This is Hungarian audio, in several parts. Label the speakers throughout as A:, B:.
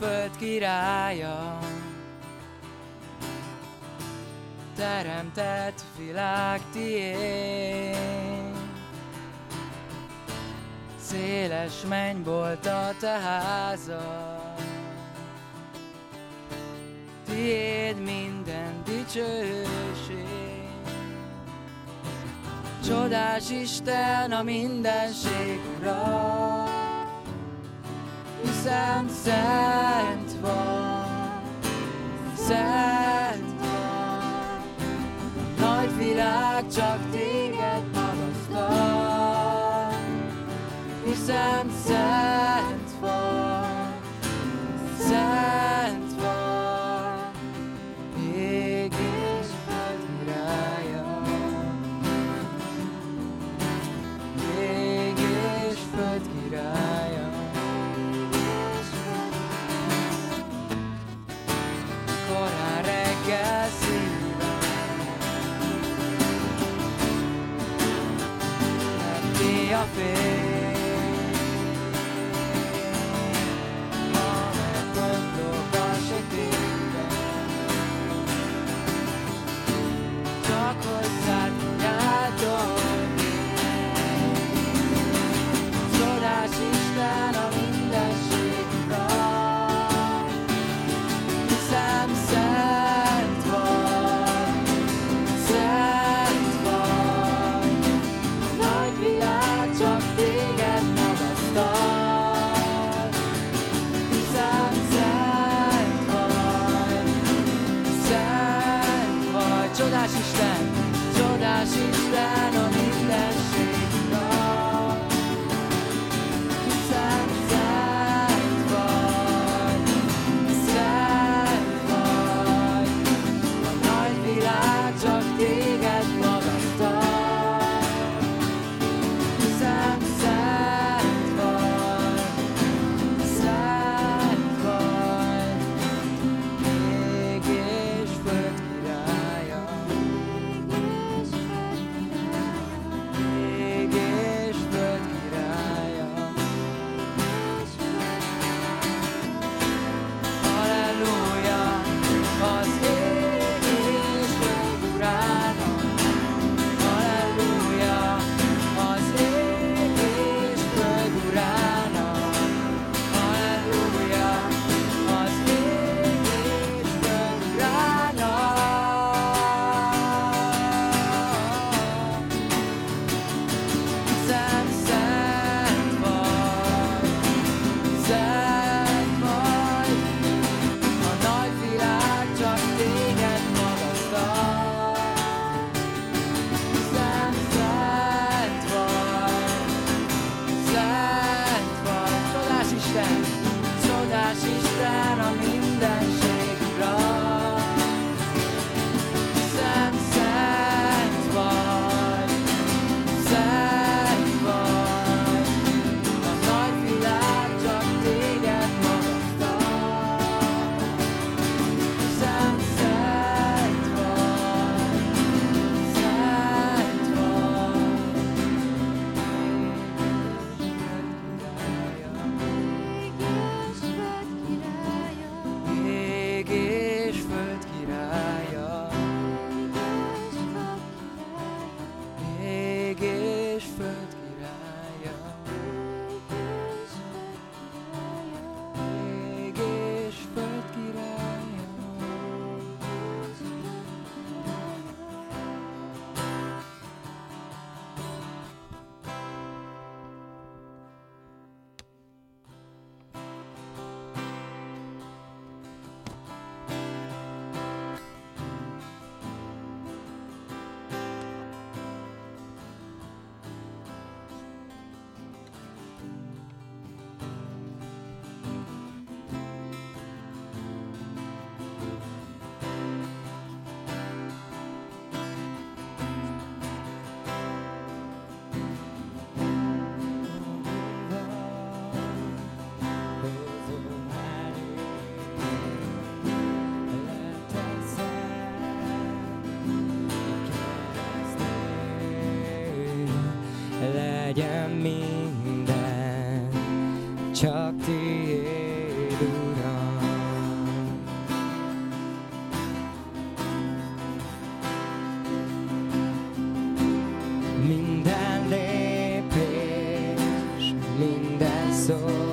A: föld királya, teremtett világ tiéd. Széles menny volt a te házad, tiéd minden dicsőség. Csodás Isten a mindenség ura, szent, szent van, szent van. Nagy világ csak téged magasztal, hiszen
B: sono.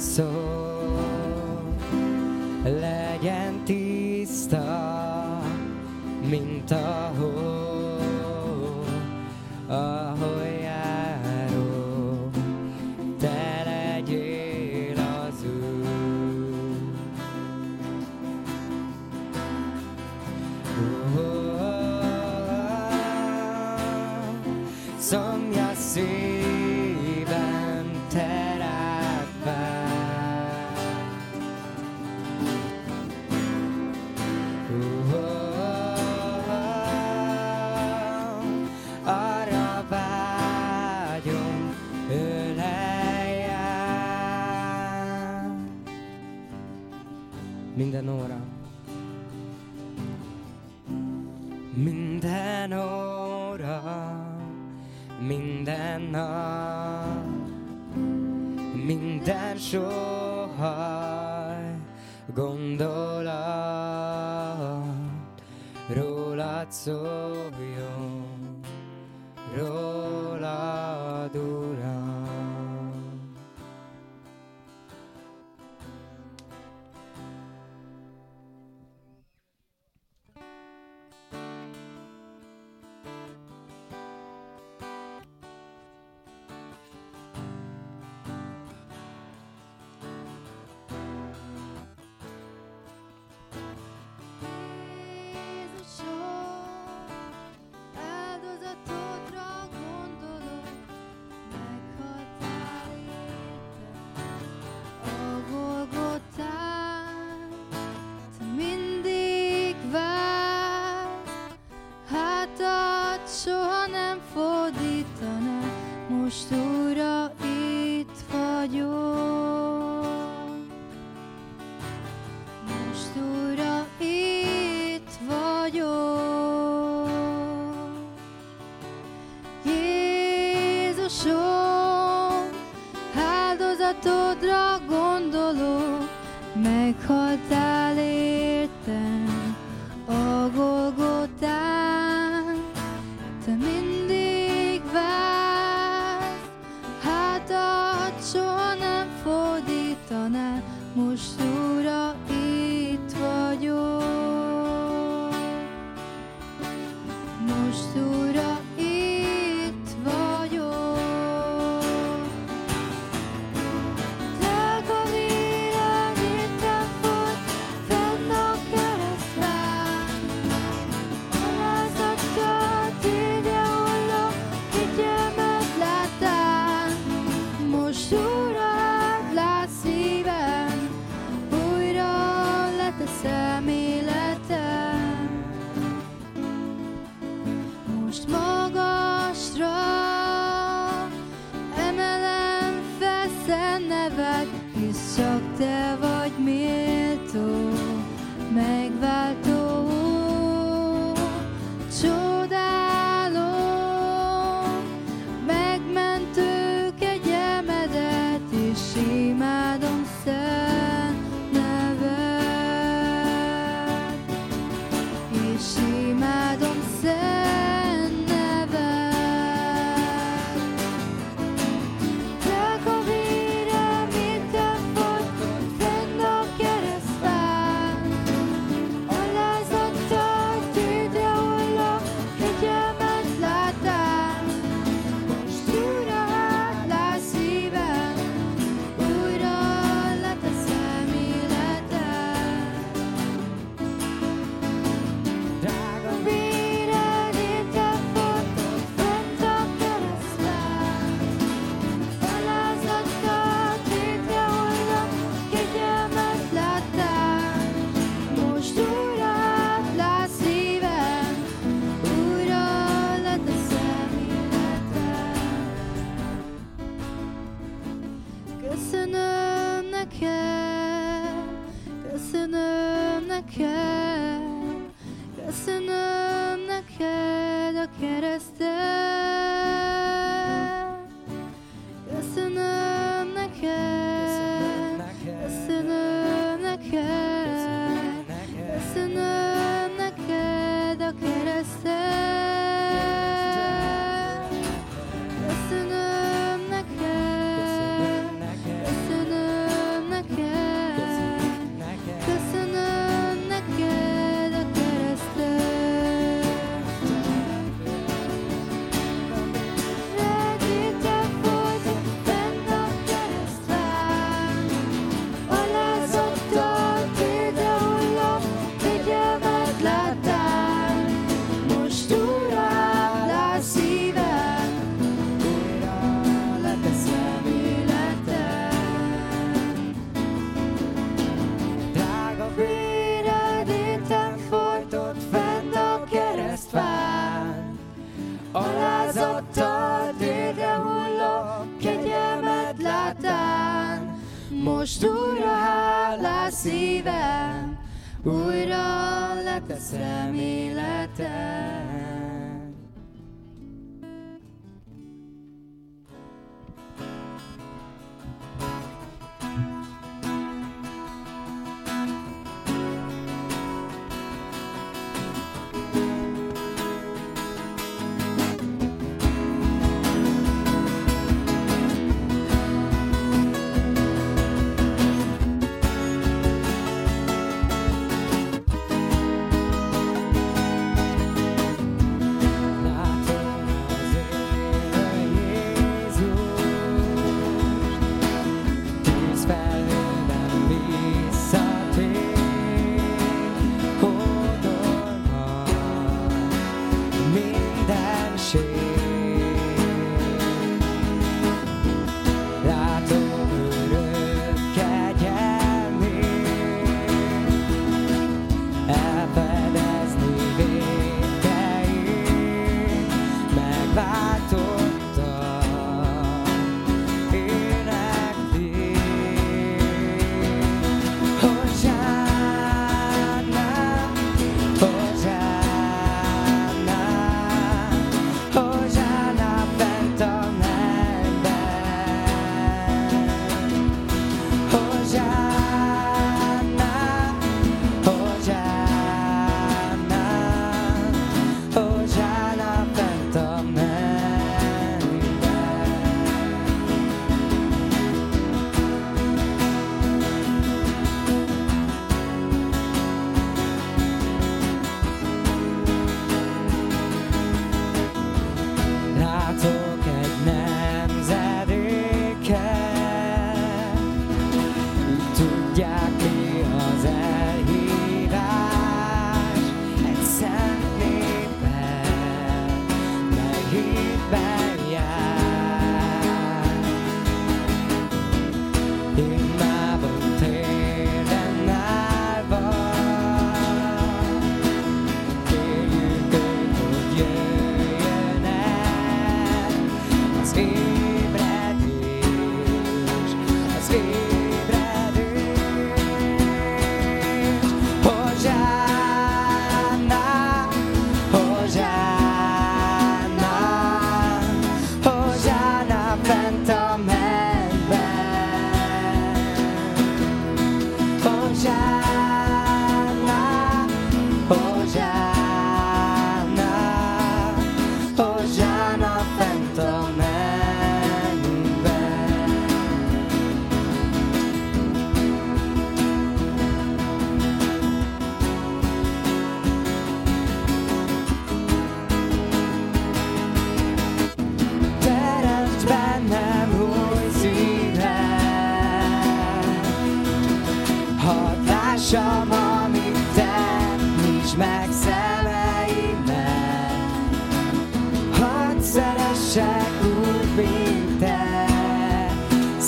B: szó, legyen tiszta, mint a óra. Minden óra, minden nap, minden sohaj, gondolat rólad szól.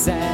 B: Szerettél.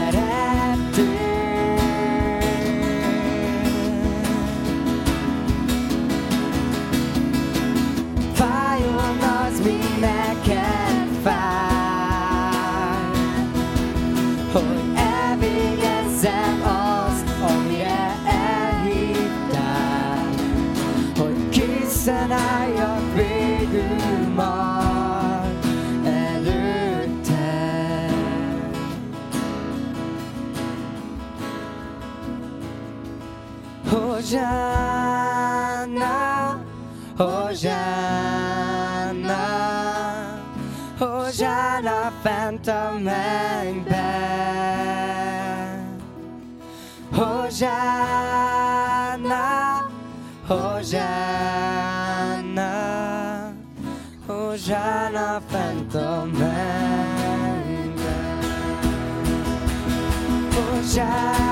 B: já.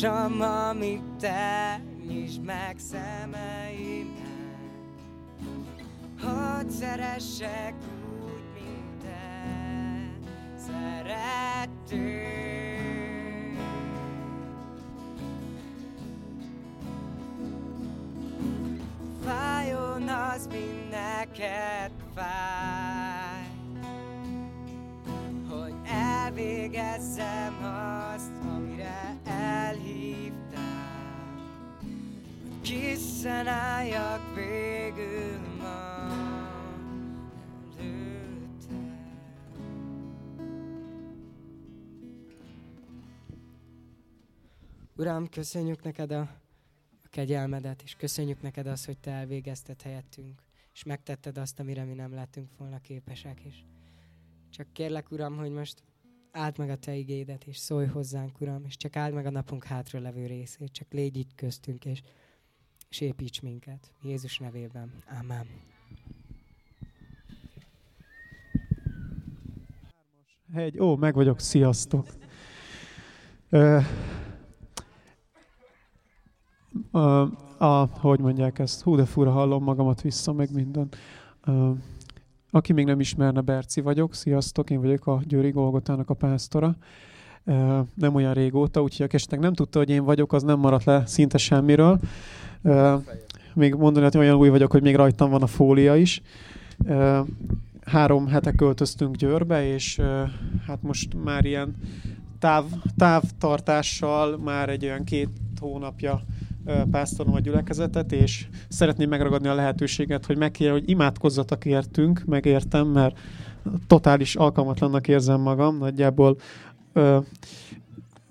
B: Lássam, amit te, nyisd meg szemeimet. Hadd szeressek Uram, köszönjük neked a, a kegyelmedet, és köszönjük neked azt, hogy te elvégezted helyettünk, és megtetted azt, amire mi nem lettünk volna képesek is. Csak kérlek, Uram, hogy most áld meg a Te igédet, és szólj hozzánk, Uram, és csak áld meg a napunk hátra levő részét, csak légy itt köztünk, és, és építs minket. Jézus nevében. Amen.
C: Hegy, ó, meg vagyok, sziasztok. A, a, hogy mondják ezt, hú de fura hallom magamat vissza, meg minden. Ö, aki még nem ismerne, Berci vagyok, sziasztok, én vagyok a Győri Golgotának a pásztora. Ö, nem olyan régóta, úgyhogy aki esetleg nem tudta, hogy én vagyok, az nem maradt le szinte semmiről. Ö, még mondani, hogy olyan új vagyok, hogy még rajtam van a fólia is. Ö, három hete költöztünk Győrbe, és ö, hát most már ilyen táv, távtartással már egy olyan két hónapja ö, pásztorom a gyülekezetet, és szeretném megragadni a lehetőséget, hogy megkérjem, hogy imádkozzatok értünk, megértem, mert totális alkalmatlannak érzem magam, nagyjából ö,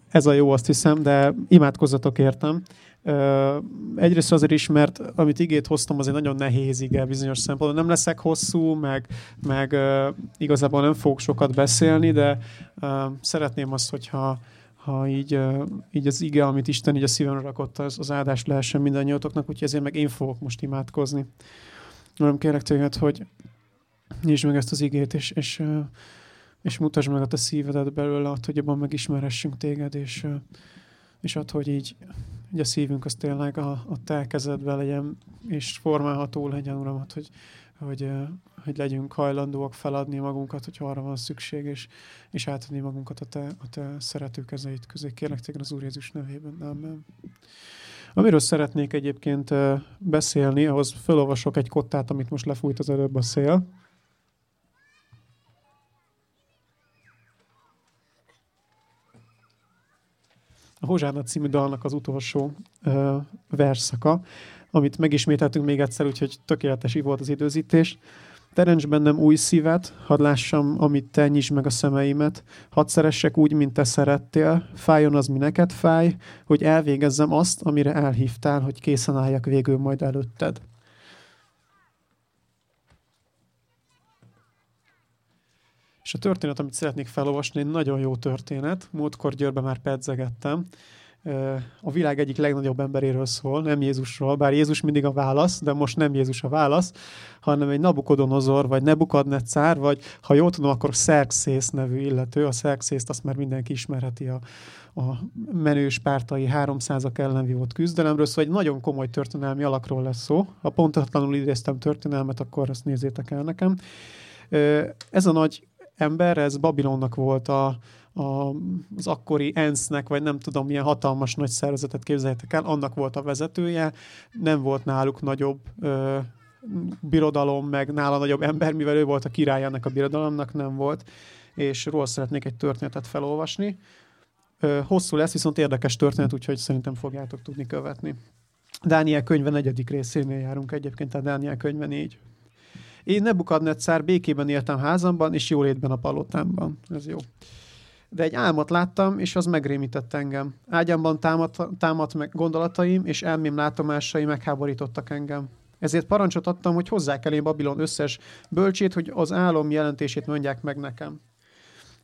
C: ez a jó, azt hiszem, de imádkozzatok értem. Ö, egyrészt azért is, mert amit igét hoztam, az egy nagyon nehéz ige bizonyos szempontból. Nem leszek hosszú, meg, meg ö, igazából nem fogok sokat beszélni, de ö, szeretném azt, hogyha ha így, így az ige, amit Isten így a szívemre rakott, az, az áldás lehessen mindannyiatoknak, úgyhogy ezért meg én fogok most imádkozni. Nem kérlek téged, hogy nyisd meg ezt az igét, és, és, és mutasd meg a te szívedet belőle, att, hogy jobban megismeressünk téged, és, és att, hogy így, így a szívünk az tényleg a, a te kezedben legyen, és formálható legyen, Uram, att, hogy, hogy, hogy legyünk hajlandóak feladni magunkat, hogy arra van szükség, és, és átadni magunkat a te, a te szerető kezeid közé. Kérlek téged az Úr Jézus nevében. Amen. Amiről szeretnék egyébként beszélni, ahhoz felolvasok egy kottát, amit most lefújt az előbb a szél. a Hozsána című dalnak az utolsó ö, versszaka, amit megismételtünk még egyszer, úgyhogy tökéletes volt az időzítés. Teremts bennem új szívet, hadd lássam, amit te nyisd meg a szemeimet, hadd szeressek úgy, mint te szerettél, fájjon az, mi neked fáj, hogy elvégezzem azt, amire elhívtál, hogy készen álljak végül majd előtted. És a történet, amit szeretnék felolvasni, egy nagyon jó történet. Múltkor Győrbe már pedzegettem a világ egyik legnagyobb emberéről szól, nem Jézusról, bár Jézus mindig a válasz, de most nem Jézus a válasz, hanem egy Nabukodonozor, vagy Nebukadnetszár, vagy ha jól tudom, akkor Szerxész nevű illető. A Szerxészt azt már mindenki ismerheti a, a menős pártai 300-ak ellen vívott küzdelemről, szóval egy nagyon komoly történelmi alakról lesz szó. Ha pontatlanul idéztem történelmet, akkor azt nézzétek el nekem. Ez a nagy ember, ez Babilonnak volt a, a, az akkori ENSZ-nek, vagy nem tudom milyen hatalmas nagy szervezetet képzeljétek el, annak volt a vezetője, nem volt náluk nagyobb ö, birodalom, meg nála nagyobb ember, mivel ő volt a király ennek a birodalomnak, nem volt, és róla szeretnék egy történetet felolvasni. Ö, hosszú lesz, viszont érdekes történet, úgyhogy szerintem fogjátok tudni követni. Dániel könyve negyedik részénél járunk egyébként, tehát Dániel könyve négy. Én Nebukadnetszár békében éltem házamban, és jólétben a palotámban. Ez jó de egy álmot láttam, és az megrémített engem. Ágyamban támadt, támadt meg gondolataim, és elmém látomásai megháborítottak engem. Ezért parancsot adtam, hogy hozzák elé Babilon összes bölcsét, hogy az álom jelentését mondják meg nekem.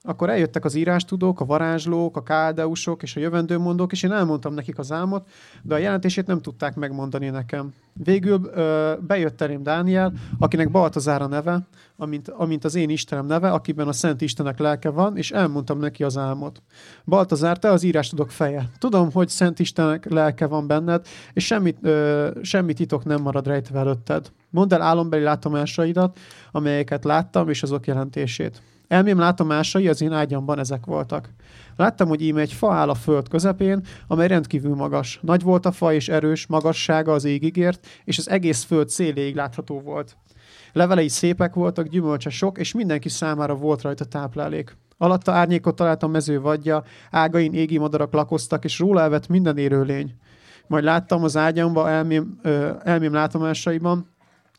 C: Akkor eljöttek az írástudók, a varázslók, a káldeusok és a jövendőmondók, és én elmondtam nekik az álmot, de a jelentését nem tudták megmondani nekem. Végül ö, bejött elém Dániel, akinek Baltazár a neve, amint, amint az én Istenem neve, akiben a Szent Istenek lelke van, és elmondtam neki az álmot. Baltazár, te az írás tudok feje. Tudom, hogy Szent Istenek lelke van benned, és semmit, ö, semmi titok nem marad rejtve előtted. Mondd el álombeli látomásaidat, amelyeket láttam, és azok jelentését. Elmém látomásai az én ágyamban ezek voltak. Láttam, hogy íme egy fa áll a föld közepén, amely rendkívül magas. Nagy volt a fa és erős, magassága az égig ért, és az egész föld széléig látható volt. Levelei szépek voltak, gyümölcse sok, és mindenki számára volt rajta táplálék. Alatta árnyékot találtam mező vadja, ágain égi madarak lakoztak, és róla elvett minden élőlény. Majd láttam az ágyamba, elmém, ö, elmém látomásaiban,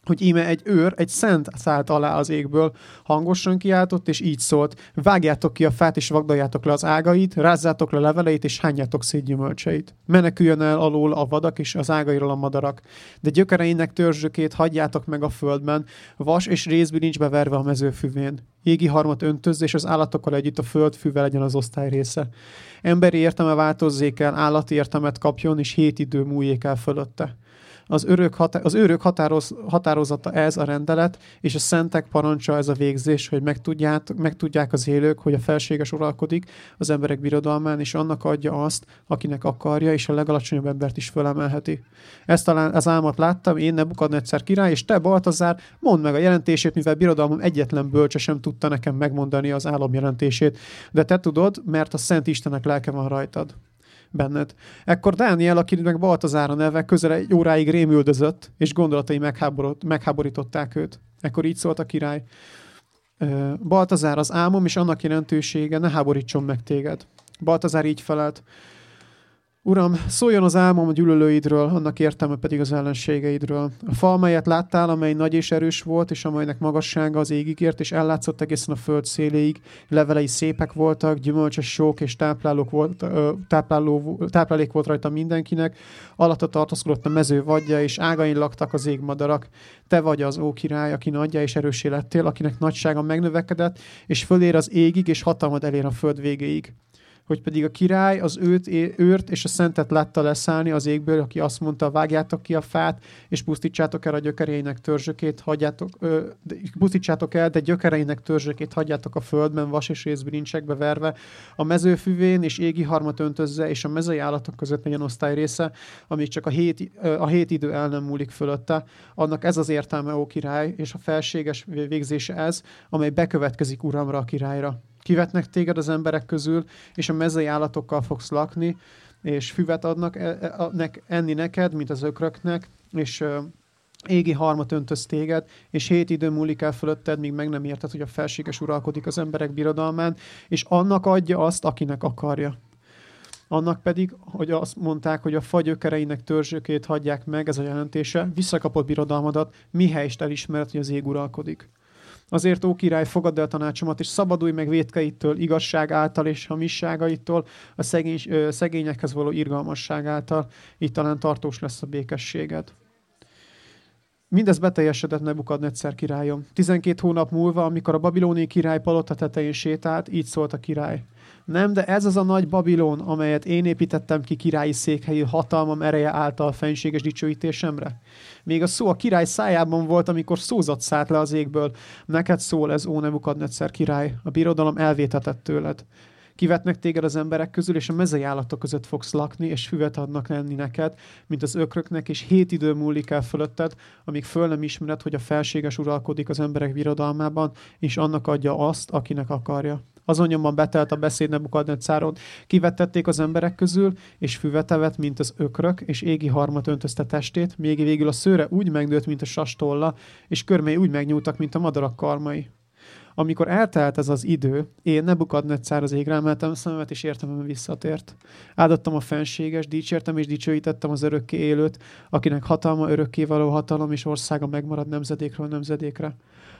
C: hogy íme egy őr, egy szent szállt alá az égből, hangosan kiáltott, és így szólt, vágjátok ki a fát, és vagdaljátok le az ágait, rázzátok le leveleit, és hányjátok szét gyümölcseit. Meneküljön el alól a vadak, és az ágairól a madarak. De gyökereinek törzsökét hagyjátok meg a földben, vas és részbilincs beverve a mezőfüvén. Jégi harmat öntözz, és az állatokkal együtt a föld füve legyen az osztály része. Emberi értelme változzék el, állati értelmet kapjon, és hét idő múljék el fölötte az, örök hatá- az őrök határoz, határozata ez a rendelet, és a szentek parancsa ez a végzés, hogy megtudják, az élők, hogy a felséges uralkodik az emberek birodalmán, és annak adja azt, akinek akarja, és a legalacsonyabb embert is fölemelheti. Ezt talán az álmat láttam, én egyszer király, és te, Baltazár, mondd meg a jelentését, mivel birodalmam egyetlen bölcse sem tudta nekem megmondani az álom jelentését. De te tudod, mert a Szent Istenek lelke van rajtad benned. Ekkor Dániel, aki meg Baltazár a neve, közel egy óráig rémüldözött, és gondolatai megháborították őt. Ekkor így szólt a király. Baltazár az álmom, és annak jelentősége ne háborítson meg téged. Baltazár így felelt. Uram, szóljon az álmom a gyűlölőidről, annak értelme pedig az ellenségeidről. A fa, amelyet láttál, amely nagy és erős volt, és amelynek magassága az égig ért, és ellátszott egészen a föld széléig, levelei szépek voltak, gyümölcses sok és táplálók volt, tápláló, táplálék volt rajta mindenkinek, alatta tartózkodott a mező vadja, és ágain laktak az égmadarak. Te vagy az, ó király, aki nagyja és erősé lettél, akinek nagysága megnövekedett, és fölér az égig, és hatalmad elér a föld végéig hogy pedig a király az őt, őrt és a szentet látta leszállni az égből, aki azt mondta, vágjátok ki a fát, és pusztítsátok el a gyökereinek törzsökét, hagyjátok, ö, pusztítsátok el, de gyökereinek törzsökét hagyjátok a földben, vas és részbilincsekbe verve, a mezőfüvén és égi harmat öntözze, és a mezei állatok között legyen osztály része, amíg csak a hét, a hét idő el nem múlik fölötte. Annak ez az értelme, ó király, és a felséges végzése ez, amely bekövetkezik uramra a királyra kivetnek téged az emberek közül, és a mezei állatokkal fogsz lakni, és füvet adnak e, e, enni neked, mint az ökröknek, és égi harmat öntöz téged, és hét idő múlik el fölötted, míg meg nem érted, hogy a felséges uralkodik az emberek birodalmán, és annak adja azt, akinek akarja. annak pedig, hogy azt mondták, hogy a fagyökereinek törzsökét hagyják meg, ez a jelentése, visszakapott birodalmadat, mihelyest elismert, hogy az ég uralkodik. Azért, ó király, fogadd el tanácsomat, és szabadulj meg védkeitől, igazság által és hamisságaitól, a szegény, ö, szegényekhez való irgalmasság által, így talán tartós lesz a békességed. Mindez beteljesedett Nebukadnetszer királyom. 12 hónap múlva, amikor a babiloni király palota tetején sétált, így szólt a király. Nem, de ez az a nagy Babilon, amelyet én építettem ki királyi székhelyű hatalmam ereje által fenséges dicsőítésemre. Még a szó a király szájában volt, amikor szózat szállt le az égből. Neked szól ez, ó Nebukadnetszer király, a birodalom elvétetett tőled. Kivetnek téged az emberek közül, és a mezei állatok között fogsz lakni, és füvet adnak lenni neked, mint az ökröknek, és hét idő múlik el fölötted, amíg föl nem ismered, hogy a felséges uralkodik az emberek birodalmában, és annak adja azt, akinek akarja. Azon nyomban betelt a beszéd Nebukadnetszáron. Kivettették az emberek közül, és füvet evett, mint az ökrök, és égi harmat öntözte testét, még végül a szőre úgy megnőtt, mint a sastolla, és körmei úgy megnyúltak, mint a madarak karmai. Amikor eltelt ez az idő, én Nebukadnetszár az égre emeltem szememet, és értem, visszatért. Áldottam a fenséges, dicsértem és dicsőítettem az örökké élőt, akinek hatalma örökké való hatalom és országa megmarad nemzedékről nemzedékre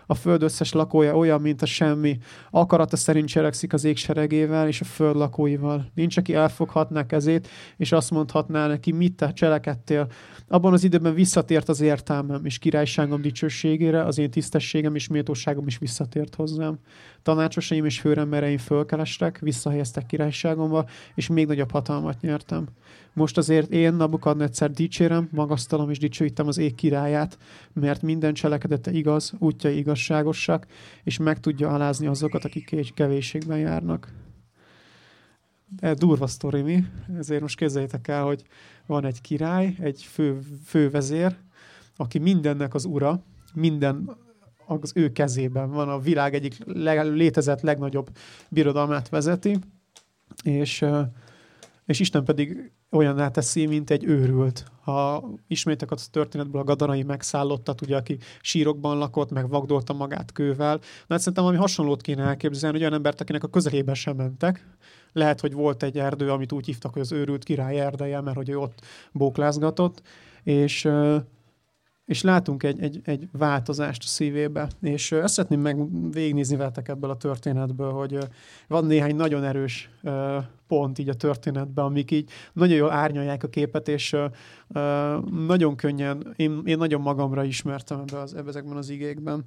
C: a föld összes lakója olyan, mint a semmi. Akarata szerint cselekszik az ég seregével és a föld lakóival. Nincs, aki elfoghatná kezét, és azt mondhatná neki, mit te cselekedtél. Abban az időben visszatért az értelmem, és királyságom dicsőségére, az én tisztességem és méltóságom is visszatért hozzám. Tanácsosaim és főrembereim fölkerestek, visszahelyeztek királyságomba, és még nagyobb hatalmat nyertem. Most azért én Nabukadnetszer dicsérem, magasztalom és dicsőítem az ég királyát, mert minden cselekedete igaz, útja igazságosak, és meg tudja alázni azokat, akik kevésségben járnak. De durva sztori mi, ezért most képzeljétek el, hogy van egy király, egy fő, fővezér, aki mindennek az ura, minden az ő kezében van, a világ egyik létezett legnagyobb birodalmát vezeti, és, és Isten pedig olyanná teszi, mint egy őrült. Ha ismétek a történetből a gadanai megszállottat, ugye, aki sírokban lakott, meg vagdolta magát kővel. Na, hát szerintem valami hasonlót kéne elképzelni, olyan embert, akinek a közelébe sem mentek. Lehet, hogy volt egy erdő, amit úgy hívtak, hogy az őrült király erdeje, mert hogy ő ott bóklázgatott, és és látunk egy, egy, egy változást a szívébe. És ezt szeretném meg végignézni veletek ebből a történetből, hogy van néhány nagyon erős pont így a történetben, amik így nagyon jól árnyalják a képet, és nagyon könnyen, én, én nagyon magamra ismertem ebbe az, ebbe ezekben az igékben.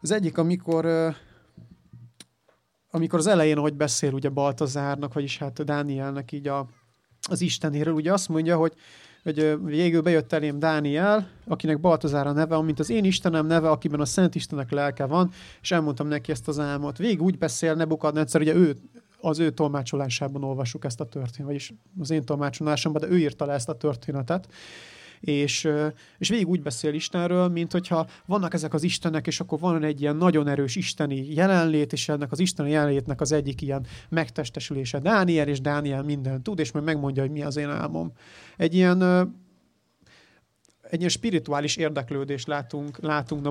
C: Az egyik, amikor amikor az elején, hogy beszél ugye Baltazárnak, vagyis hát Dánielnek így a, az Istenéről, ugye azt mondja, hogy hogy végül bejött elém Dániel, akinek Baltazár a neve, amint az én Istenem neve, akiben a Szent Istenek lelke van, és elmondtam neki ezt az álmot. Végig úgy beszél Nebukadnetszer, ugye ő, az ő tolmácsolásában olvassuk ezt a történetet, vagyis az én tolmácsolásomban, de ő írta le ezt a történetet és, és végig úgy beszél Istenről, mint hogyha vannak ezek az Istenek, és akkor van egy ilyen nagyon erős isteni jelenlét, és ennek az isteni jelenlétnek az egyik ilyen megtestesülése Dániel, és Dániel mindent tud, és majd megmondja, hogy mi az én álmom. Egy ilyen egy ilyen spirituális érdeklődést látunk, látunk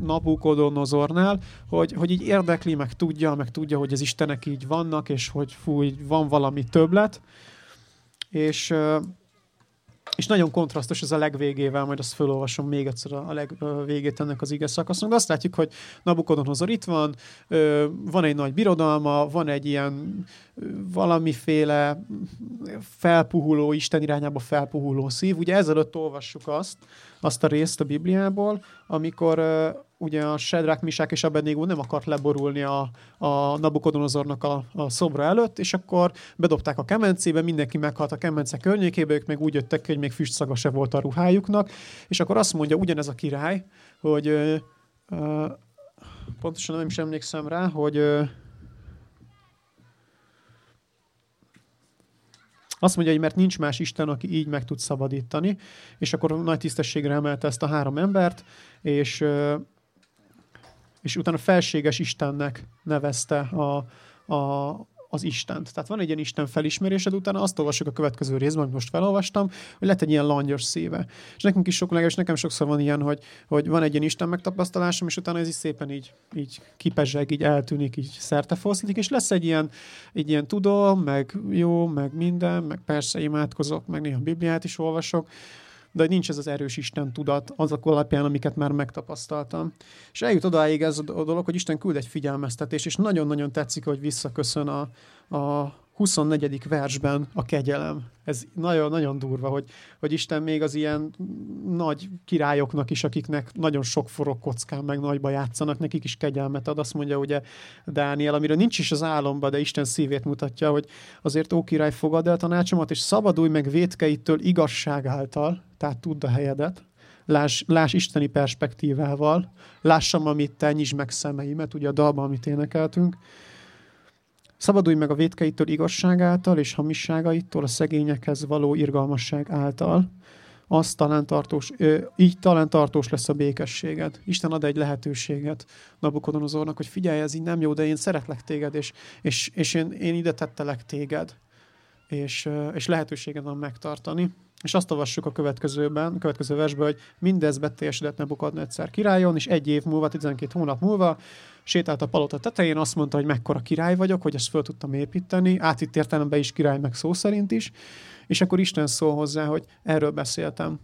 C: Nabukodonozornál, hogy, hogy így érdekli, meg tudja, meg tudja, hogy az Istenek így vannak, és hogy fú, így van valami többlet. És és nagyon kontrasztos ez a legvégével, majd azt felolvasom még egyszer a legvégét ennek az ige szakasznak, de azt látjuk, hogy Nabukodonozor itt van, van egy nagy birodalma, van egy ilyen valamiféle felpuhuló, Isten irányába felpuhuló szív. Ugye ezelőtt olvassuk azt, azt a részt a Bibliából, amikor ugye a Sedrák, Misák és Abednego nem akart leborulni a, a Nabukodonozornak a, a szobra előtt, és akkor bedobták a kemencébe, mindenki meghalt a kemence környékébe, ők meg úgy jöttek, hogy még füstszaga se volt a ruhájuknak, és akkor azt mondja ugyanez a király, hogy ö, ö, pontosan nem is emlékszem rá, hogy ö, Azt mondja, hogy mert nincs más Isten, aki így meg tud szabadítani, és akkor nagy tisztességre emelte ezt a három embert, és és utána felséges Istennek nevezte a, a, az Istent. Tehát van egy ilyen Isten felismerésed, utána azt olvasok a következő részben, amit most felolvastam, hogy lett egy ilyen langyos szíve. És nekünk is sok, legalábbis nekem sokszor van ilyen, hogy, hogy van egy ilyen Isten megtapasztalásom, és utána ez is szépen így, így kipezseg, így eltűnik, így szerte foszlik, és lesz egy ilyen, egy ilyen tudom, meg jó, meg minden, meg persze imádkozok, meg néha Bibliát is olvasok, de nincs ez az erős Isten tudat azok alapján, amiket már megtapasztaltam. És eljut odáig ez a dolog, hogy Isten küld egy figyelmeztetés, és nagyon-nagyon tetszik, hogy visszaköszön a, a 24. versben a kegyelem. Ez nagyon-nagyon durva, hogy, hogy Isten még az ilyen nagy királyoknak is, akiknek nagyon sok forog kockán meg nagyba játszanak, nekik is kegyelmet ad. Azt mondja ugye Dániel, amire nincs is az álomba, de Isten szívét mutatja, hogy azért ó király, fogad el tanácsomat, és szabadulj meg vétkeitől igazság által, tehát tudd a helyedet, láss, láss isteni perspektívával, lássam, amit te, nyisd meg szemeimet, ugye a dalban, amit énekeltünk, Szabadulj meg a védkeitől igazságáltal és hamisságaitól, a szegényekhez való irgalmasság által. Az talán tartós, így talán tartós lesz a békességed. Isten ad egy lehetőséget Nabukodonozornak, hogy figyelj, ez így nem jó, de én szeretlek téged, és, és, és én, én ide tettelek téged, és, és lehetőséged van megtartani. És azt olvassuk a következőben, a következő versben, hogy mindez beteljesedett Nebukadnetszer királyon, és egy év múlva, 12 hónap múlva sétált a palota tetején, azt mondta, hogy mekkora király vagyok, hogy ezt föl tudtam építeni, átitt értelemben is király, meg szó szerint is, és akkor Isten szól hozzá, hogy erről beszéltem,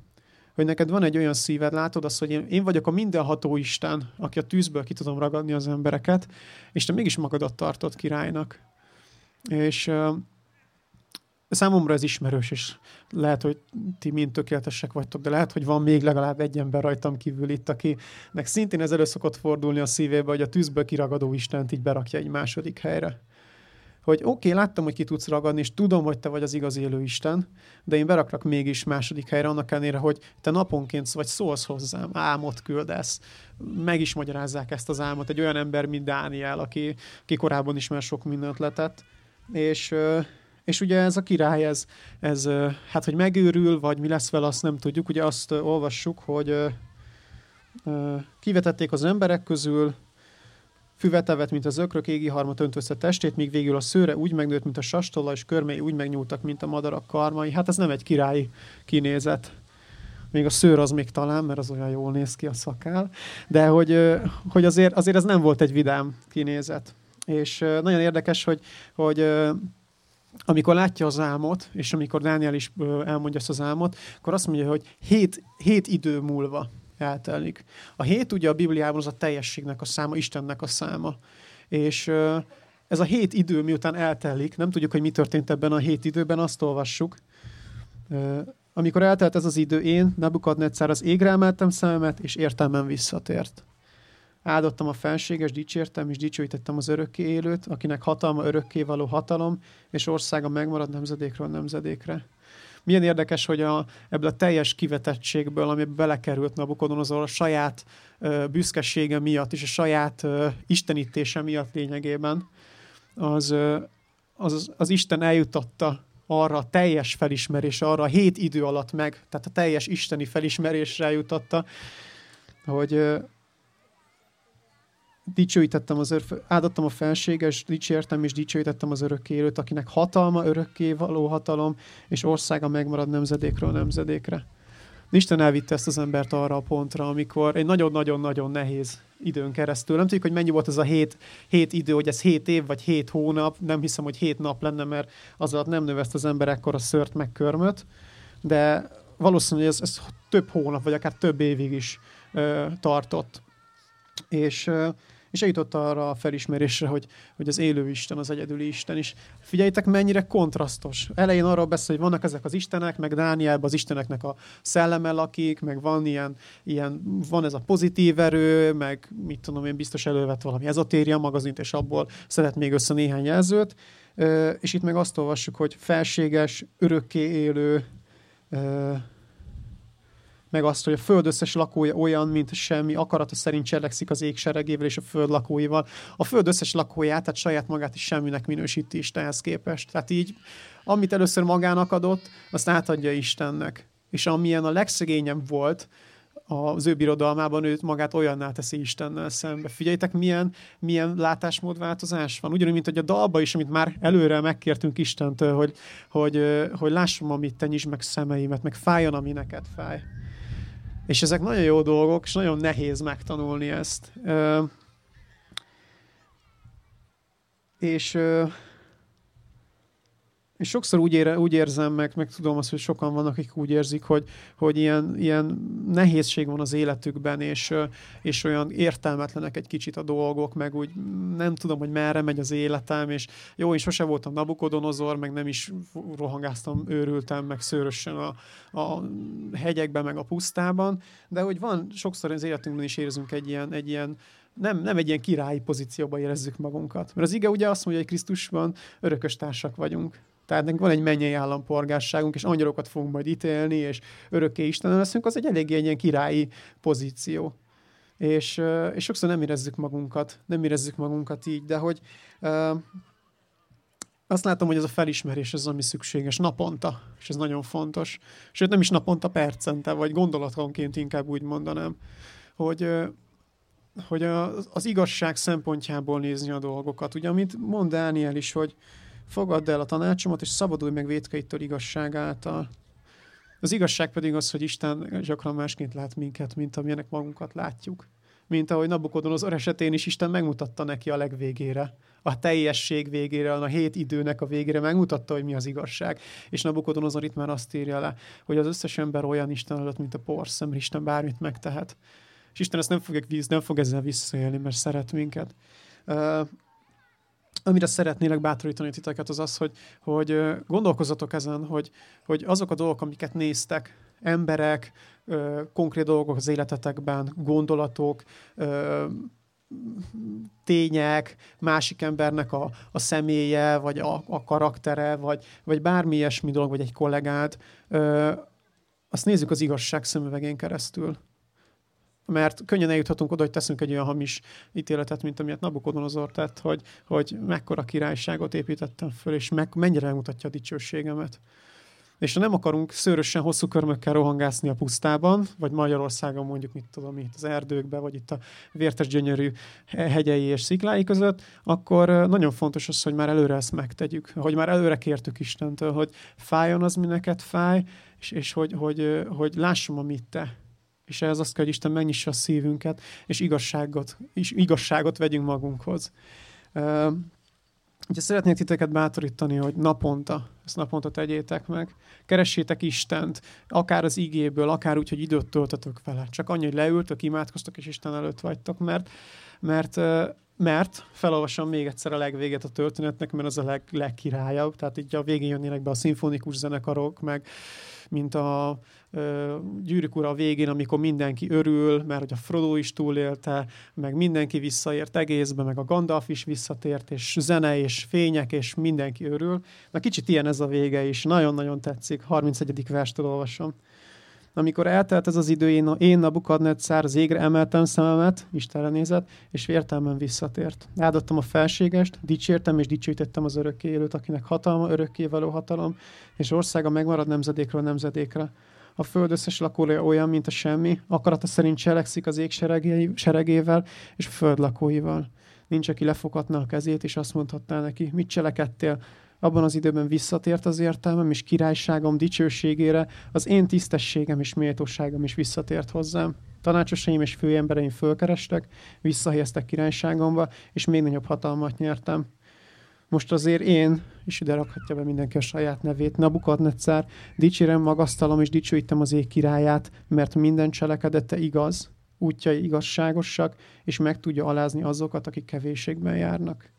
C: hogy neked van egy olyan szíved, látod azt, hogy én, én vagyok a mindenható Isten, aki a tűzből ki tudom ragadni az embereket, és te mégis magadat tartod királynak. És Számomra ez ismerős, és lehet, hogy ti mind tökéletesek vagytok, de lehet, hogy van még legalább egy ember rajtam kívül itt, akinek szintén ez elő szokott fordulni a szívébe, hogy a tűzből kiragadó Istent így berakja egy második helyre. Hogy oké, okay, láttam, hogy ki tudsz ragadni, és tudom, hogy te vagy az igaz élő Isten, de én beraklak mégis második helyre, annak ellenére, hogy te naponként vagy szólsz hozzám, álmot küldesz, meg is magyarázzák ezt az álmot. Egy olyan ember, mint Dániel, aki, aki korábban is már sok mindent letett, és és ugye ez a király, ez, ez hát hogy megőrül, vagy mi lesz vele, azt nem tudjuk. Ugye azt olvassuk, hogy kivetették az emberek közül, füvetevet, mint az ökrök, égi harmat önt össze testét, míg végül a szőre úgy megnőtt, mint a sastolla, és körmei úgy megnyúltak, mint a madarak karmai. Hát ez nem egy királyi kinézet. Még a szőr az még talán, mert az olyan jól néz ki a szakál. De hogy, hogy azért, azért ez nem volt egy vidám kinézet. És nagyon érdekes, hogy, hogy amikor látja az álmot, és amikor Dániel is elmondja ezt az álmot, akkor azt mondja, hogy hét, hét idő múlva eltelik. A hét ugye a Bibliában az a teljességnek a száma, Istennek a száma. És ez a hét idő, miután eltelik, nem tudjuk, hogy mi történt ebben a hét időben, azt olvassuk. Amikor eltelt ez az idő, én, Nebukadnetszár, az égre emeltem szememet, és értelmem visszatért. Áldottam a felséges, dicsértem és dicsőítettem az örökké élőt, akinek hatalma örökké való hatalom, és országa megmarad nemzedékről nemzedékre. Milyen érdekes, hogy a, ebből a teljes kivetettségből, ami belekerült Nabukodonozor a saját ö, büszkesége miatt és a saját ö, istenítése miatt lényegében, az, ö, az, az Isten eljutatta arra a teljes felismerés, arra a hét idő alatt meg, tehát a teljes isteni felismerésre eljutatta, hogy, dicsőítettem az örf, áldottam a felséges, dicsértem és dicsőítettem az örökké élőt, akinek hatalma, örökké való hatalom, és országa megmarad nemzedékről nemzedékre. Isten elvitte ezt az embert arra a pontra, amikor egy nagyon-nagyon-nagyon nehéz időn keresztül. Nem tudjuk, hogy mennyi volt ez a hét, hét idő, hogy ez hét év vagy hét hónap. Nem hiszem, hogy hét nap lenne, mert az alatt nem növeszt az ember ekkor a szört meg körmöt. De valószínűleg ez, ez több hónap, vagy akár több évig is ö, tartott. És ö, és eljutott arra a felismerésre, hogy, hogy az élő Isten, az egyedüli Isten is. Figyeljétek, mennyire kontrasztos. Elején arról beszél, hogy vannak ezek az istenek, meg Dánielben az isteneknek a szelleme lakik, meg van ilyen, ilyen, van ez a pozitív erő, meg mit tudom én, biztos elővett valami ezotéria magazint, és abból szedett még össze néhány jelzőt. És itt meg azt olvassuk, hogy felséges, örökké élő, meg azt, hogy a föld összes lakója olyan, mint semmi, akarata szerint cselekszik az ég seregével és a föld lakóival. A föld összes lakóját, tehát saját magát is semminek minősíti Istenhez képest. Tehát így, amit először magának adott, azt átadja Istennek. És amilyen a legszegényebb volt, az ő birodalmában őt magát olyanná teszi Istennel szembe. Figyeljétek, milyen, milyen látásmódváltozás van. Ugyanúgy, mint hogy a dalba is, amit már előre megkértünk Istentől, hogy, hogy, hogy lássam, amit te nyisd meg szemeimet, meg fájjon, ami neked fáj. És ezek nagyon jó dolgok, és nagyon nehéz megtanulni ezt. És és sokszor úgy, ére, úgy érzem meg, meg tudom azt, hogy sokan vannak, akik úgy érzik, hogy, hogy ilyen, ilyen nehézség van az életükben, és, és olyan értelmetlenek egy kicsit a dolgok, meg úgy nem tudom, hogy merre megy az életem, és jó, én sose voltam Nabukodonozor, meg nem is rohangáztam, őrültem, meg szőrösen a, a hegyekben, meg a pusztában, de hogy van, sokszor az életünkben is érzünk egy ilyen, egy ilyen nem, nem egy ilyen királyi pozícióba érezzük magunkat. Mert az ige ugye azt mondja, hogy Krisztusban örökös társak vagyunk. Tehát nekünk van egy mennyei állampolgárságunk, és angyarokat fogunk majd ítélni, és örökké Isten leszünk, az egy eléggé egy ilyen királyi pozíció. És, és sokszor nem érezzük magunkat, nem érezzük magunkat így, de hogy azt látom, hogy ez a felismerés az, ami szükséges naponta, és ez nagyon fontos. Sőt, nem is naponta, percente, vagy gondolatonként inkább úgy mondanám, hogy, hogy az igazság szempontjából nézni a dolgokat. Ugye, amit mond Dániel is, hogy, Fogadd el a tanácsomat, és szabadulj meg védkeitől igazság által. Az igazság pedig az, hogy Isten gyakran másként lát minket, mint amilyenek magunkat látjuk. Mint ahogy az esetén is Isten megmutatta neki a legvégére, a teljesség végére, a hét időnek a végére megmutatta, hogy mi az igazság. És Nabukodonozor itt már azt írja le, hogy az összes ember olyan Isten előtt, mint a porszem, Isten bármit megtehet. És Isten ezt nem fog, nem fog ezzel visszaélni, mert szeret minket amire szeretnélek bátorítani titeket, az az, hogy, hogy gondolkozzatok ezen, hogy, hogy azok a dolgok, amiket néztek, emberek, konkrét dolgok az életetekben, gondolatok, tények, másik embernek a, a személye, vagy a, a karaktere, vagy, vagy bármi ilyesmi dolog, vagy egy kollégád, azt nézzük az igazság szemüvegén keresztül mert könnyen eljuthatunk oda, hogy teszünk egy olyan hamis ítéletet, mint amilyet Nabukodonozor tett, hogy, hogy mekkora királyságot építettem föl, és meg, mennyire mutatja a dicsőségemet. És ha nem akarunk szőrösen hosszú körmökkel rohangászni a pusztában, vagy Magyarországon mondjuk, mit tudom, itt az erdőkbe, vagy itt a vértes gyönyörű hegyei és sziklái között, akkor nagyon fontos az, hogy már előre ezt megtegyük, hogy már előre kértük Istentől, hogy fájjon az, mi neked fáj, és, és hogy, hogy, hogy lássam, amit te és ehhez azt kell, hogy Isten megnyissa a szívünket, és igazságot, és igazságot vegyünk magunkhoz. Uh, ugye szeretnék titeket bátorítani, hogy naponta, ezt naponta tegyétek meg. Keressétek Istent, akár az igéből, akár úgy, hogy időt töltötök vele. Csak annyi, hogy leültök, imádkoztok, és Isten előtt vagytok, mert, mert mert felolvasom még egyszer a legvéget a történetnek, mert az a leg, legkirályabb, tehát így a végén jönnének be a szimfonikus zenekarok, meg mint a ö, gyűrűk ura végén, amikor mindenki örül, mert hogy a Frodo is túlélte, meg mindenki visszaért egészbe, meg a Gandalf is visszatért, és zene, és fények, és mindenki örül. Na kicsit ilyen ez a vége is, nagyon-nagyon tetszik. 31. verstől olvasom. Amikor eltelt ez az idő, én, én Nabukadnetszár az égre emeltem szememet, Istenre nézett, és vértelmen visszatért. Áldottam a felségest, dicsértem és dicsőítettem az örökké élőt, akinek hatalma, örökké való hatalom, és országa megmarad nemzedékről nemzedékre. A föld összes lakója olyan, mint a semmi, akarata szerint cselekszik az ég seregével és a föld lakóival. Nincs, aki lefoghatna a kezét, és azt mondhatná neki, mit cselekedtél, abban az időben visszatért az értelmem, és királyságom dicsőségére az én tisztességem és méltóságom is visszatért hozzám. Tanácsosaim és főembereim fölkerestek, visszahelyeztek királyságomba, és még nagyobb hatalmat nyertem. Most azért én, és ide rakhatja be mindenki a saját nevét, Nabukadnetszár, dicsérem, magasztalom és dicsőítem az ég királyát, mert minden cselekedete igaz, útjai igazságosak, és meg tudja alázni azokat, akik kevésségben járnak.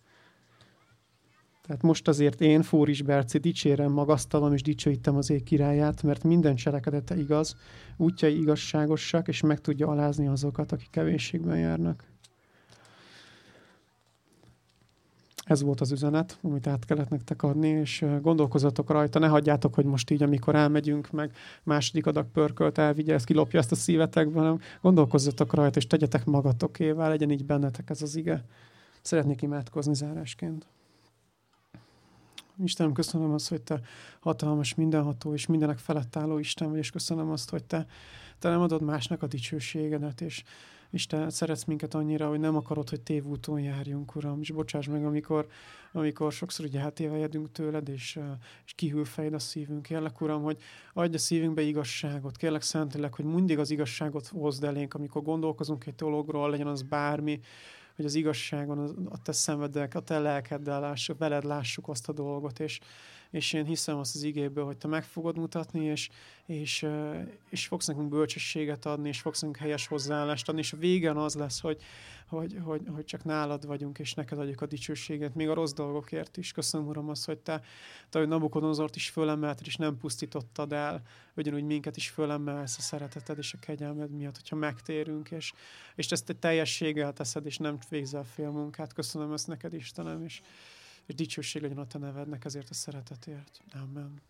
C: Tehát most azért én, Fóris Berci, dicsérem, magasztalom és dicsőítem az ég királyát, mert minden cselekedete igaz, útjai igazságosak, és meg tudja alázni azokat, akik kevésségben járnak. Ez volt az üzenet, amit át kellett nektek adni, és gondolkozzatok rajta, ne hagyjátok, hogy most így, amikor elmegyünk, meg második adag pörkölt elvigye, ezt kilopja ezt a szívetekben, hanem gondolkozzatok rajta, és tegyetek magatokével, legyen így bennetek ez az ige. Szeretnék imádkozni zárásként. Istenem, köszönöm azt, hogy Te hatalmas, mindenható és mindenek felett álló Isten vagy, és köszönöm azt, hogy Te te nem adod másnak a dicsőségedet, és, és te szeretsz minket annyira, hogy nem akarod, hogy tévúton járjunk, Uram, és bocsáss meg, amikor, amikor sokszor ugye eltévejedünk tőled, és, és kihűl fejed a szívünk. Kérlek, Uram, hogy adj a szívünkbe igazságot. Kérlek, Szentlélek, hogy mindig az igazságot hozd elénk, amikor gondolkozunk egy dologról, legyen az bármi, hogy az igazságon, a te szemedek, a te lelkeddel lássuk, veled lássuk azt a dolgot, és, és én hiszem azt az igéből, hogy te meg fogod mutatni, és, és, és fogsz nekünk bölcsességet adni, és fogsz nekünk helyes hozzáállást adni, és a végen az lesz, hogy, hogy, hogy, hogy csak nálad vagyunk, és neked adjuk a dicsőséget, még a rossz dolgokért is. Köszönöm, Uram, azt, hogy te, te hogy Nabukodonzort is fölemelted, és nem pusztítottad el, ugyanúgy minket is fölemelsz a szereteted és a kegyelmed miatt, hogyha megtérünk, és, és ezt te teljességgel teszed, és nem végzel fél munkát. Köszönöm ezt neked, Istenem, és, és dicsőség legyen a te nevednek ezért a szeretetért. Amen.